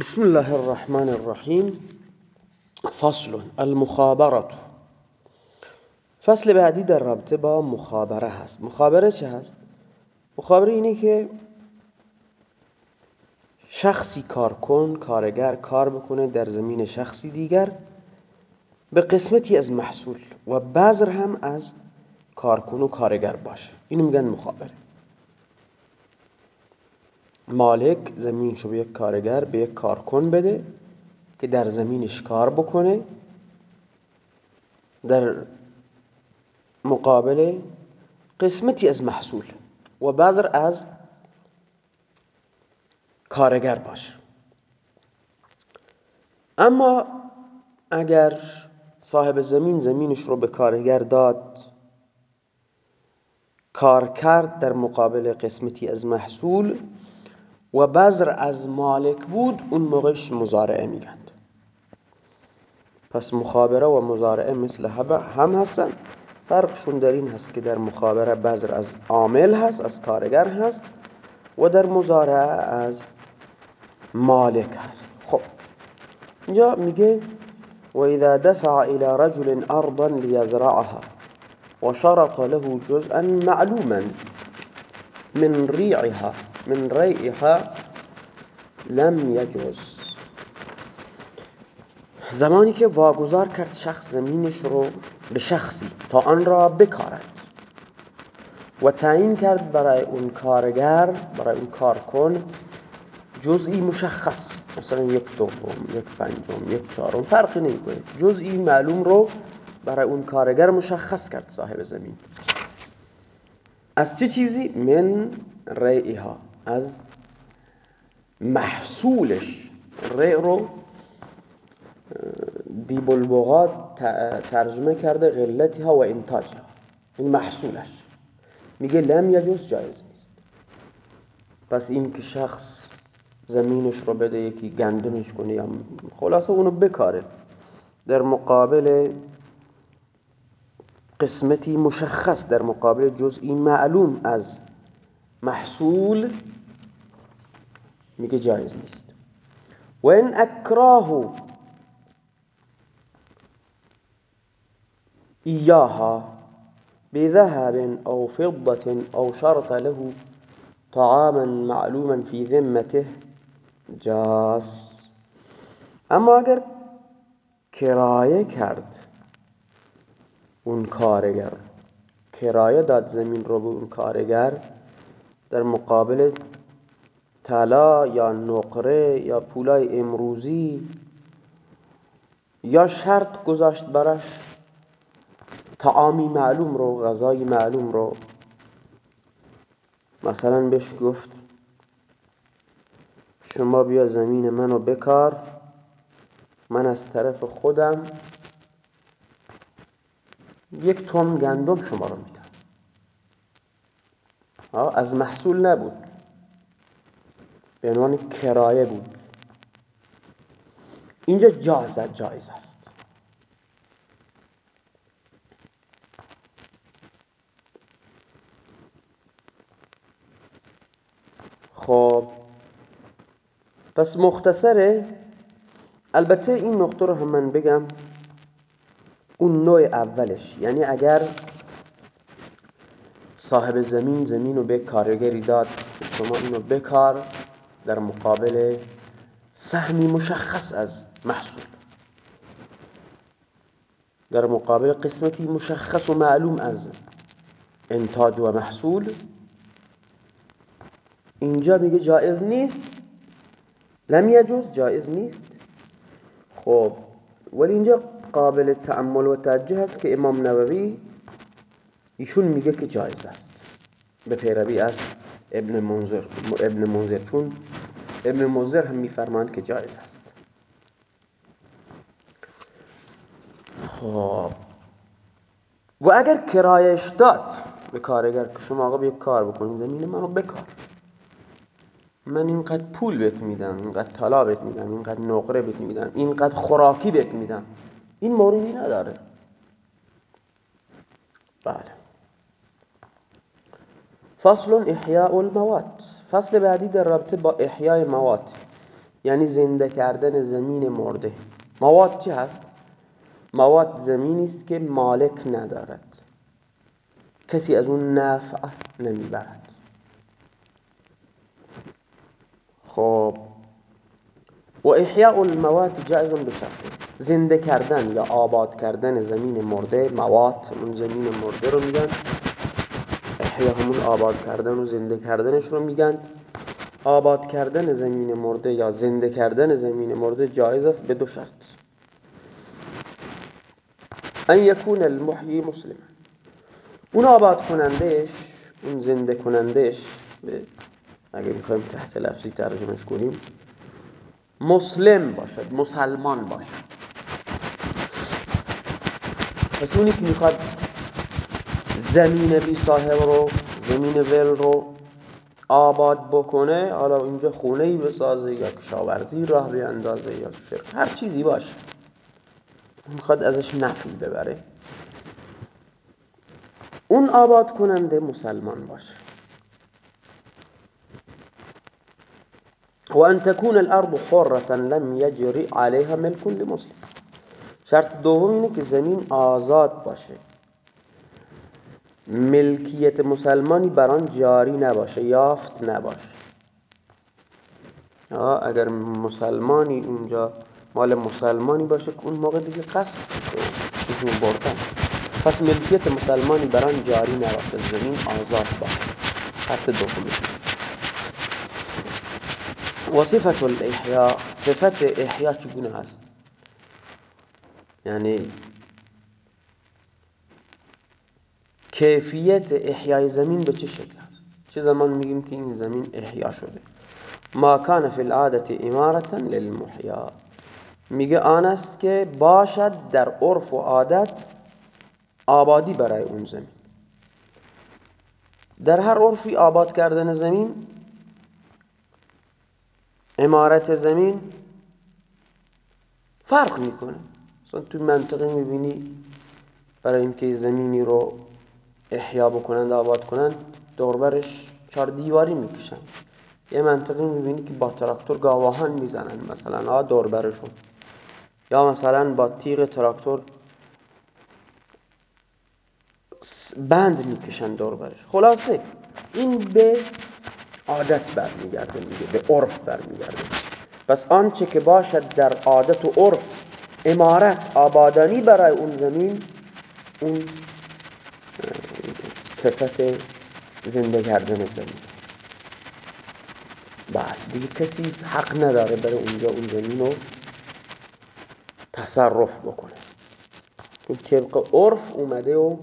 بسم الله الرحمن الرحیم فصل المخابرت فصل بعدی در رابطه با مخابره هست مخابره چه هست؟ مخابره اینه که شخصی کار کن کارگر کار بکنه در زمین شخصی دیگر به قسمتی از محصول و بذر هم از کارکن و کارگر باشه اینو میگن مخابره مالک زمینشو به یک کارگر به یک کارکن بده که در زمینش کار بکنه. در مقابل قسمتی از محصول و بذر از کارگر باشه اما اگر صاحب زمین زمینش رو به کارگر داد کار کرد در مقابل قسمتی از محصول و بذر از مالک بود اون موقعش مزارعه میگند پس مخابره و مزارعه مثل هم هستن. فرقشون در این هست که در مخابره بذر از عامل هست از کارگر هست و در مزارعه از مالک هست. خب اینجا میگه و اذا دفع الى رجل ارضا ليزرعها وشرط له جزءا معلوما من ريعها من ریعها لم یجوز زمانی که واگذار کرد شخص زمینش رو به شخصی تا آن را بکارد و تعیین کرد برای اون کارگر برای اون کارکن جزئی مشخص مثلا یک دوم یک پنجم یک چهارم فرقی نمی‌کنه. جزئی معلوم رو برای اون کارگر مشخص کرد صاحب زمین. از چه چیزی؟ من ریعها از محصولش. ری رو دیب ترجمه کرده غلتها و انتاجها. این محصولش. میگه لم یجوز جایز نیست. پس این که شخص زمینش رو بده یکی گندمش کنه یا خلاصه اونو بکاره در مقابل قسمتی مشخص در مقابل جزئی معلوم از محصول میگه جایز نیست. و این اکراه ایاها بذهب أو فضة أو شرط له طعاما معلوما في ذمته جاس اما اگر کرایه کرد اون کارگر کرایه داد زمین رو به اون کارگر در مقابل طلا یا نقره یا پولای امروزی یا شرط گذاشت براش تعامی معلوم رو غذای معلوم رو. مثلا بهش گفت شما بیا زمین منو بکار من از طرف خودم یک تن گندم شما رو میدم. از محصول نبود. به عنوان کرایه بود. اینجا جایز جایز است. خب پس مختصره. البته این نقطه رو هم من بگم اون نوع اولش. یعنی اگر صاحب زمین زمین رو به کارگری داد. شما اینو بکار در مقابل سهمی مشخص از محصول. در مقابل قسمتی مشخص و معلوم از انتاج و محصول. اینجا میگه جایز نیست. لم یجوز جایز نیست. خب ولی اینجا قابل تعمل و توجه هست که امام نووی ایشون میگه که جایز است. به پیروی از ابن منظر ابن منظر چون ابن منظر هم میفرماند که جایز است. خب. و اگر کرایش داد به کارگر که شما آقا یک کار بکنین زمین منو بکار. من اینقدر پول بهت میدم اینقدر طلا بهت میدم اینقدر نقره بهت میدم اینقدر خوراکی بهت میدم. این موردی نداره. بله. فصل احیاء الموات. فصل بعدی در رابطه با احیاء موات یعنی زنده کردن زمین مرده. مواد چی هست؟ مواد زمینی است که مالک ندارد. کسی از اون نفع نمی‌برد. خب. و احیاء المواد جایز بشرط. زنده کردن یا آباد کردن زمین مرده مواد اون زمین مرده رو میگن. همون آباد کردن و زنده کردنش رو میگن. آباد کردن زمین مرده یا زنده کردن زمین مرده جایز است به دو شرط. ان یکون المحیی مسلم اون آباد کنندهش اون زنده کنندهش اگه می‌خوایم تحت لفظی ترجمهش کنیم مسلم باشد مسلمان باشد. پس اونی که می‌خواد زمین بی صاحب رو زمین ول رو آباد بکنه حالا اینجا خونه ای بسازه یا کشاورزی راه بیاندازه یا شرک هر چیزی باشه. می‌خواد ازش نفی ببره. اون آباد کننده مسلمان باشه. و ان تكون الارض حرة لم يجري عليها ملك لمسلم. شرط دوم اینه که زمین آزاد باشه. ملکیت مسلمانی بر آن جاری نباشه یافت نباشه. اگر مسلمانی اونجا مال مسلمانی باشه اون موقع دیگه قصد میشه بردن. پس ملکیت مسلمانی بر آن جاری نباشه زمین آزاد باشه. شرط دوم. و صفت الاحیا صفت احیا چگونه هست؟ یعنی کیفیت احیای زمین به چه شکل است؟ چه زمان میگیم که این زمین احیا شده؟ ما کان فی العادت امارتا للمحیا. میگه آن است که باشد در عرف و عادت آبادی برای اون زمین. در هر عرفی آباد کردن زمین امارت زمین فرق می‌کنه. مثلا تو منطقه می‌بینی برای اینکه زمینی رو احیا بکنند آباد کنند دوربرش چار دیواری می‌کشن. یه منطقه می‌بینی که با تراکتور گاواهان می‌زنن مثلا آ دوربرشون یا مثلا با تیغ تراکتور بند می‌کشن دوربرش خلاصه این به عادت برمیگرده میگه به عرف برمیگرده. پس آنچه که باشد در عادت و عرف امارت آبادانی برای اون زمین اون صفت زنده کردن زمین بعد دیگه کسی حق نداره برای اونجا اون زمین رو تصرف بکنه. اون طبق عرف اومده و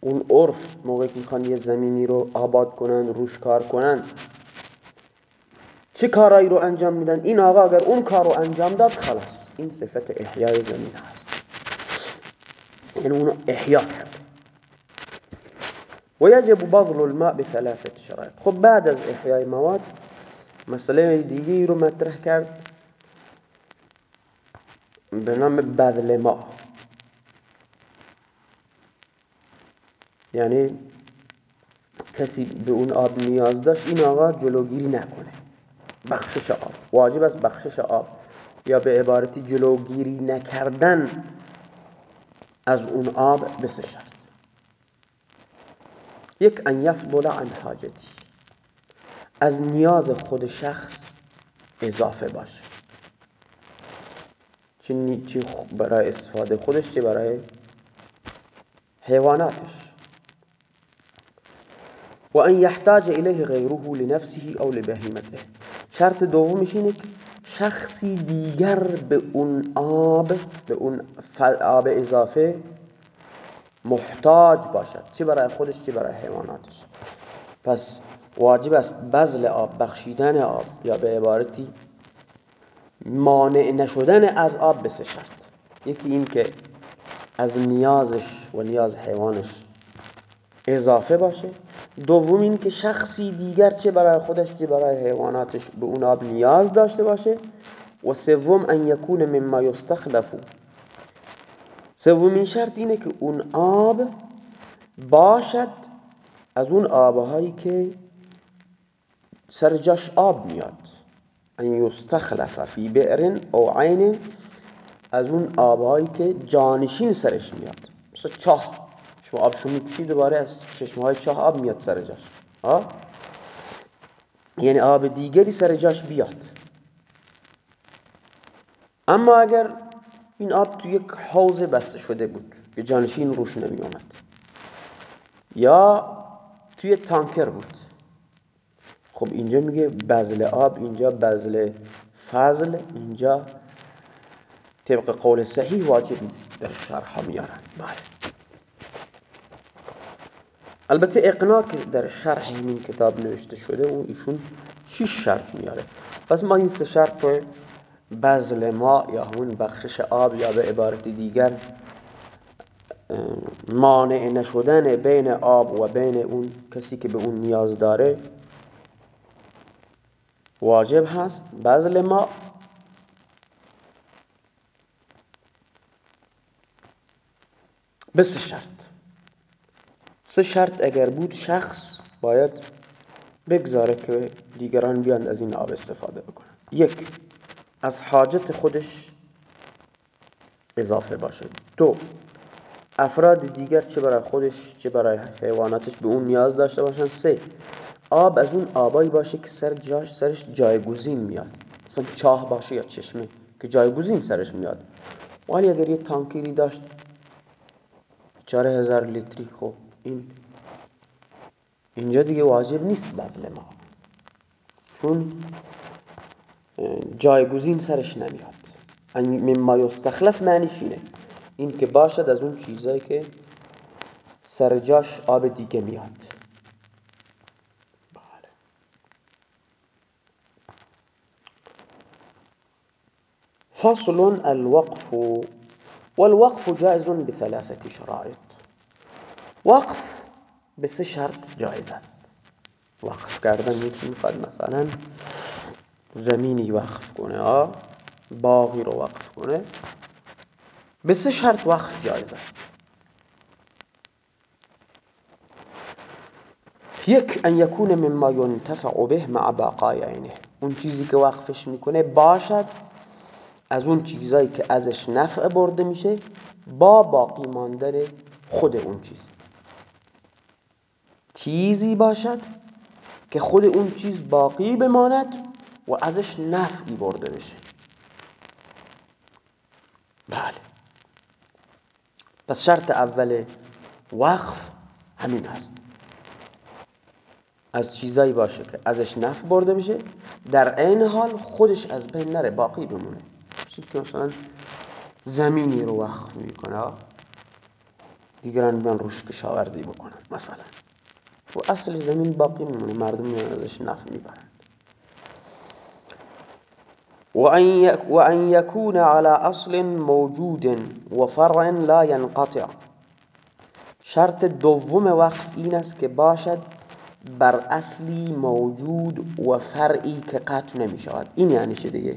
اون عرف موقعی که می‌خوان یه زمینی رو آباد کنن روش کار کنن چه کارایی رو انجام میدن؟ این آقا اگر اون کار رو انجام داد خلاص. این صفت احیای زمین هست. یعنی اونو احیا کرد و یجب بذل الماء بثلاثه شرایط خب بعد از احیای مواد مسئله دیگه رو مطرح کرد به نام بذل ما یعنی کسی به اون آب نیاز داشت این آقا جلوگیری نکنه. بخشش آب. واجب است بخشش آب. یا به عبارتی جلوگیری نکردن از اون آب شرط یک ان یفضل عن حاجتی. از نیاز خود شخص اضافه باشه چه برای استفاده خودش چه برای حیواناتش؟ و ان یحتاج الیه غیره لنفسه او لبهیمته. شرط دومش اینه که شخصی دیگر به اون آب به اون آب اضافه محتاج باشد. چه برای خودش چه برای حیواناتش؟ پس واجب است بذل آب بخشیدن آب یا به عبارتی مانع نشدن از آب به سه شرط. یکی این که از نیازش و نیاز حیوانش اضافه باشه. دوم این که شخصی دیگر چه برای خودش چه برای حیواناتش به اون آب نیاز داشته باشه. و سوم ان یکون مما یستخلف سومین شرط اینه که اون آب باشد از اون آبهایی که سر جاش آب میاد. ان یستخلف فی بئر او عین از اون آبهایی که جانشین سرش میاد. مثل چاه. شما آبشو می‌کشید دوباره از چشمه های چاه آب میاد سر جاش. آه؟ یعنی آب دیگری سر جاش بیاد. اما اگر این آب تو یک حوض بسته شده بود که جانشین روش نمی اومد یا توی تانکر بود. خب اینجا میگه بزل آب اینجا بزل فضل اینجا طبق قول صحیح واجب نیست. در شرح میارن. بله. البته اقنا که در شرح این کتاب نوشته شده اون ایشون شش شرط میاره. پس ما این سه شرط رو بزل ما یا همون بخشش آب یا به عبارت دیگر مانع نشدن بین آب و بین اون کسی که به اون نیاز داره واجب هست. بزل ما به سه شرط. سه شرط اگر بود شخص باید بگذاره که دیگران بیان از این آب استفاده بکنن. یک از حاجت خودش اضافه باشه. دو افراد دیگر چه برای خودش چه برای حیواناتش به اون نیاز داشته باشن. سه آب از اون آبایی باشه که سر جاش سرش جایگزین میاد. مثلا چاه باشه یا چشمه که جایگزین سرش میاد. ولی اگر یه تانکیری داشت چاره هزار لیتری خب این اینجا دیگه واجب نیست بزل ما. چون جایگزین سرش نمیاد. مما یستخلف معنیش اینه. این که باشد از اون چیزایی که سر جاش آب دیگه میاد. بله. فصل الوقف والوقف جائز بثلاثة شرائط. وقف به سه شرط جایز است. وقف کردن یکی می‌خواد مثلا زمینی وقف کنه باغی رو وقف کنه. به سه شرط وقف جایز است. یک ان یکون مما ینتفع به مع بقای عینه اون چیزی که وقفش می‌کنه باشد از اون چیزایی که ازش نفع برده میشه با باقی ماندن خود اون چیز. چیزی باشد که خود اون چیز باقی بماند و ازش نفعی برده بشه. بله. پس شرط اول وقف همین هست. از چیزایی باشه که ازش نفع برده بشه در عین حال خودش از بین نره باقی بمونه. که مثلا زمینی رو وقف می‌کنه دیگران بیان روش کشاورزی بکنن مثلا. و اصل زمین باقی میمونه مردم میان ازش نفع می‌برن وأن يكون على أصل موجود وفرع لا ينقطع شرط دوم وقف این است که باشد بر اصلی موجود و فرعی که قطع نمی شود این یعنی چه دیگه؟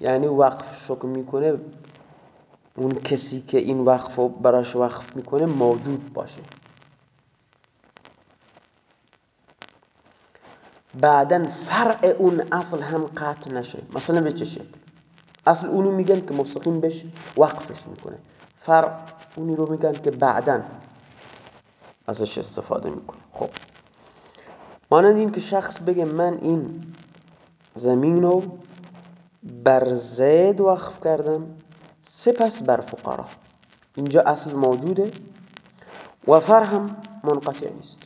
یعنی وقف شکل می‌کنه اون کسی که این وقف براش وقف می‌کنه موجود باشه. بعدا فرع اون اصل هم قطع نشه. مثلا به چه شکل؟ اصل اونو میگن که مستقیم بهش وقفش می‌کنه. فرع اونی رو میگن که بعدا ازش استفاده می‌کنه. خب. مانند این که شخص بگه من این زمین رو بر زید وقف کردم سپس بر فقرا. اینجا اصل موجوده و فر هم منقطع نیست.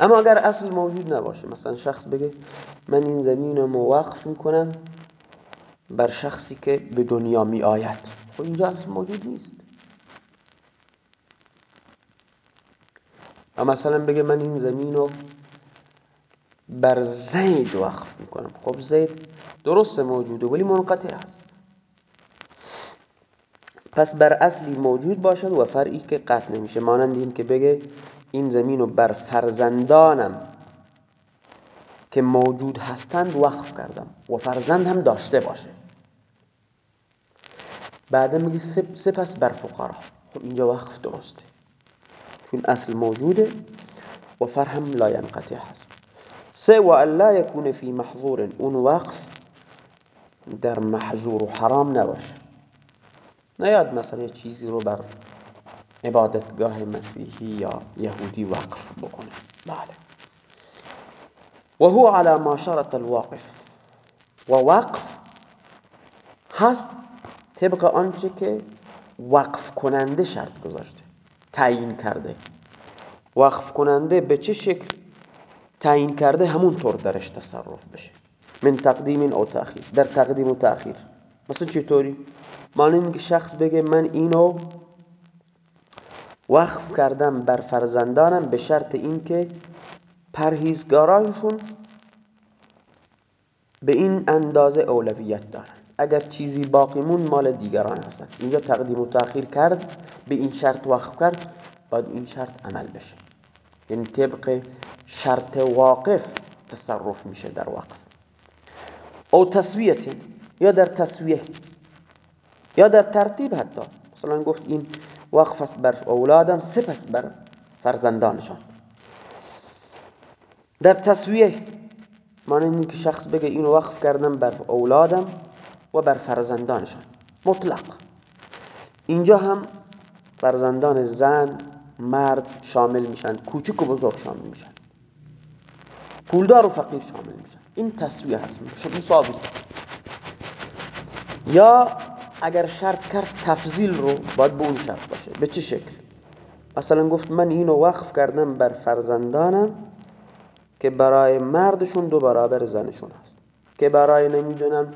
اما اگر اصل موجود نباشه مثلا شخص بگه من این زمین رو وقف می‌کنم بر شخصی که به دنیا می آید خب اینجا اصل موجود نیست. و مثلا بگه من این زمین رو بر زید وقف می‌کنم. خب زید درست موجوده ولی منقطع است. پس بر اصلی موجود باشد و فرعی که قطع نمیشه. مانند این که بگه این زمین رو بر فرزندانم که موجود هستند وقف کردم و فرزند هم داشته باشه. بعد میگه سپس بر فقرا. خب اینجا وقف درسته. چون اصل موجوده و فر هم لا ینقطع هست. سه و الا یکون فی محظور. اون وقف در محظور و حرام نباشه. نیاد مثلا چیزی رو بر عبادتگاه مسیحی یا یهودی وقف بکنه. بله. و هو على ما شرط الواقف و وقف هست طبق آنچه که وقف کننده شرط گذاشته تعیین کرده. وقف کننده به چه شکل؟ تعیین کرده همونطور درش تصرف بشه. من تقدیم او تأخیر. در تقدیم و تأخیر. مثلا چطوری؟ مانند که شخص بگه من اینو وقف کردم بر فرزندانم به شرط اینکه پرهیزگارانشون به این اندازه اولویت دارن. اگر چیزی باقی مون مال دیگران هستن. اینجا تقدیم و تأخیر کرد به این شرط وقف کرد باید این شرط عمل بشه. یعنی طبق شرط واقف تصرف میشه در وقف. او تصویت یا در تصویه یا در ترتیب حتی. مثلا گفت این وقف است بر اولادم سپس بر فرزندانشان. در تصویه معنی که شخص بگه اینو وقف کردم بر اولادم و بر فرزندانشان. مطلق. اینجا هم فرزندان زن مرد شامل میشن کوچک و بزرگ شامل میشن. پولدار و فقیر شامل میشن. این تصویه هست. مساوی یا اگر شرط کرد تفضیل رو باید به اون شرط باشه. به چه شکل؟ مثلا گفت من اینو وقف کردم بر فرزندانم که برای مردشون دو برابر زنشون هست. که برای نمی‌دونم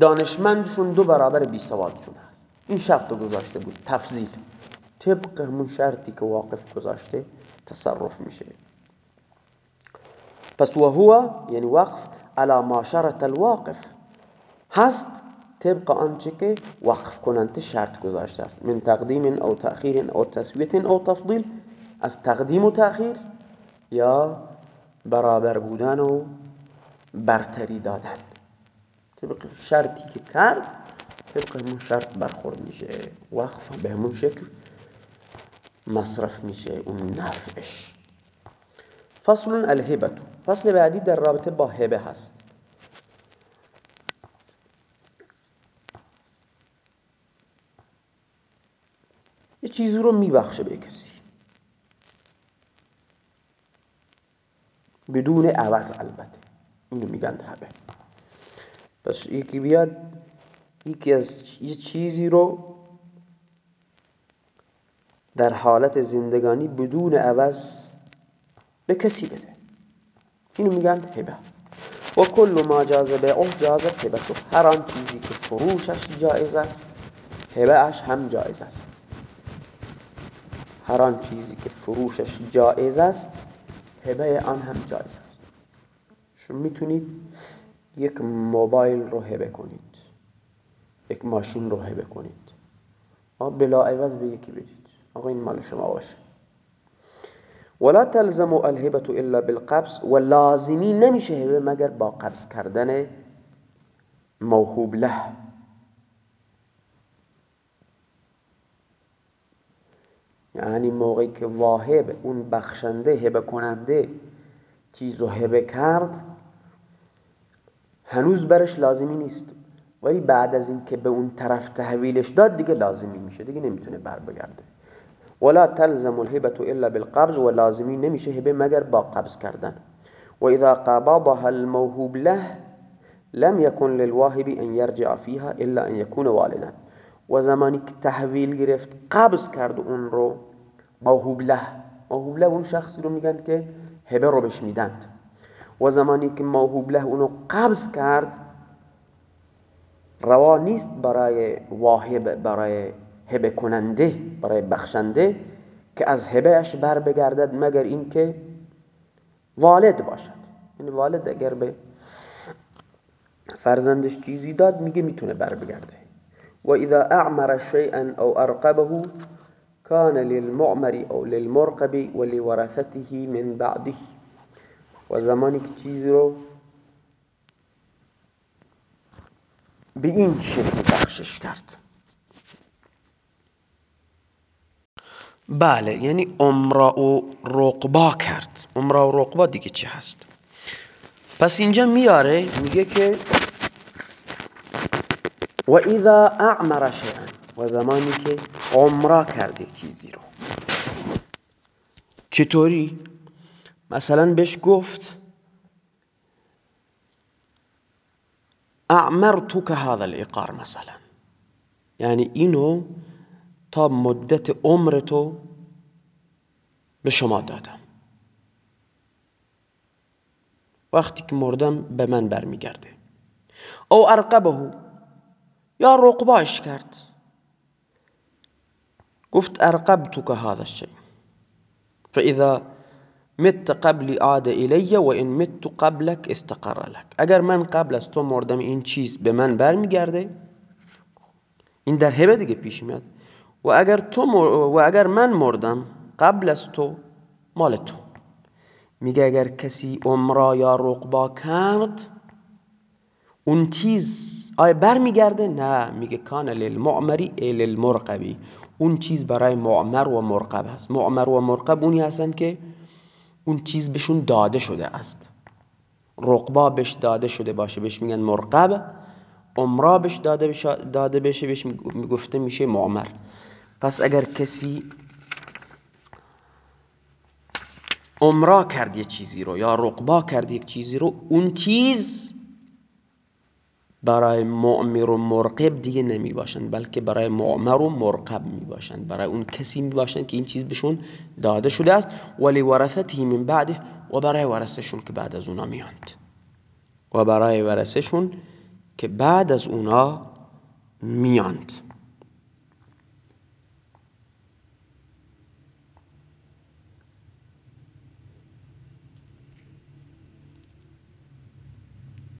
دانشمندشون دو برابر بی سوادشون هست. این شرط گذاشته بود. تفضیل. طبق همون شرطی که واقف گذاشته تصرف میشه. پس و هو یعنی وقف على ما شرط الواقف هست طبق آنچه که وقف کننده شرط گذاشته است. من تقدیم او تأخیر او تسویت او تفضیل از تقدیم و تأخیر یا برابر بودن و برتری دادن. طبق شرطی که کرد طبق همون شرط برخورد میشه. وقف به همون شکل مصرف میشه اون نفعش. فصل الهبتو. فصل بعدی در رابطه با هبه هست. یه چیزی رو میبخشه به کسی. بدون عوض البته. اینو میگن هبه پس یکی بیاد یکی از یه چیزی رو در حالت زندگانی بدون عوض به کسی بده. اینو میگن هبه و کل ما جاز او جاز هبه هر آن چیزی که فروشش جایز است اش هم جایز است. هر آن چیزی که فروشش جایز است هبه آن هم جایز است. شما می‌تونید یک موبایل رو هبه کنید. یک ماشین رو هبه کنید. بلا عوض به یکی بدید. آقا این مال شما باشه. ولا تلزم الهبه الا بالقبض و لازمی نمیشه هبه مگر با قبض کردن موهوب له. یعنی موقعی که واهب اون بخشنده هبه کننده چیز رو هبه کرد هنوز برش لازمی نیست. ولی بعد از اینکه به اون طرف تحویلش داد دیگه لازمی میشه. دیگه نمی‌تونه بر بگرده ولا تلزم الهبه الا بالقبض و لازمی نمیشه هبه مگر با قبض کردن. و اذا قبضها الموهوب له لم يكن للواهب ان يرجع فيها الا ان يكون والدا. و زمانی که تحویل گرفت قبض کرد اون رو موهوب له موهوب له اون شخصی رو میگن که هبه رو بهش میدند. و زمانی که موهوب له اونو قبض کرد روا نیست برای واهب برای هبه کننده برای بخشنده که از هبهش بر بگردد مگر اینکه والد باشد. یعنی والد اگر به فرزندش چیزی داد میگه می‌تونه بر بگرده. و اذا اعمر شيئا او ارقبه كان للمعمر او للمرقب ولورثته من بعده. و زمانی که چیزی به بخشش کرد بله یعنی عمره و رقبا کرد عمره و رقبا دیگه چی هست پس اینجا میاره میگه که و اذا اعمر شیئا و زمانی که عمره کرد چیزی رو. چطوری؟ مثلا بهش گفت اعمرتك هذا الاقار مثلا. یعنی اینو تا مدت عمرتو به شما دادم. وقتی که مردم به من برمیگرده. او ارقبه یا رقباش کرد گفت ارقبتك هذا الشيء. فاذا مت قبلی عاد الی و این مت قبلک استقر لك. اگر من قبل از تو مردم این چیز به من برمیگرده؟ این در هبه دیگه پیش میاد. و اگر تو و اگر من مردم قبل از تو مال تو. میگه اگر کسی عمره یا رقبا کرد اون چیز آیا برمیگرده؟ نه میگه کان للمعمری للمرقبی اون چیز برای معمر و مرقب هست. معمر و مرقب اونی هستن که اون چیز بهشون داده شده است. رقبا بهش داده شده باشه. بهش میگن مرقب. عمره بهش داده, داده بشه. بهش گفته میشه معمر پس اگر کسی عمره کرد یه چیزی رو یا رقبا کرد یک چیزی رو اون چیز برای معمر و مرقب دیگه نمی باشند بلکه برای معمر و مرقب می باشند برای اون کسی می باشند که این چیز بهشون داده شده است. ولی ورثته من بعده و برای ورثشون که بعد از اونا میاند. و برای ورثشون که بعد از اونا میاند.